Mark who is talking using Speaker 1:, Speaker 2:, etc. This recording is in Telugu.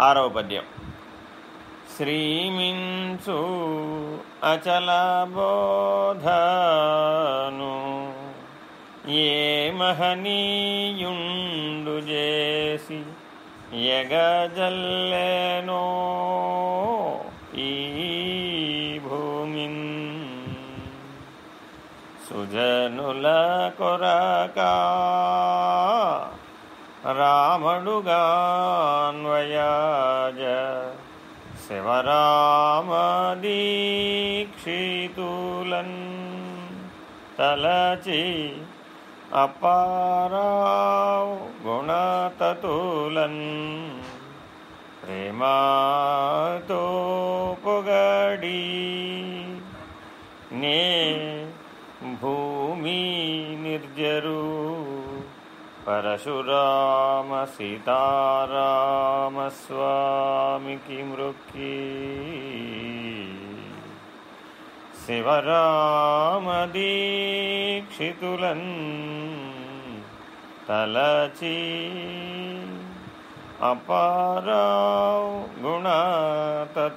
Speaker 1: ఆరవ పద్యం. శ్రీమిన్సు అచల బోధను ఏ మహనీయుండు చేసి ఎగజల్లేనో ఈ భూమిన్. సుజనుల కొరకా రామడుగాన్వయాజ శివరామదీక్షితులన్ తలచి అపారావు గుణతతులన్ ప్రేమతో పొగడి నే భూమి నిర్జరు పరశురామ సీతారామ స్వామికి మృక్కి శివరామదీక్షితులన్ తలచి అపారావు గుణతతులన్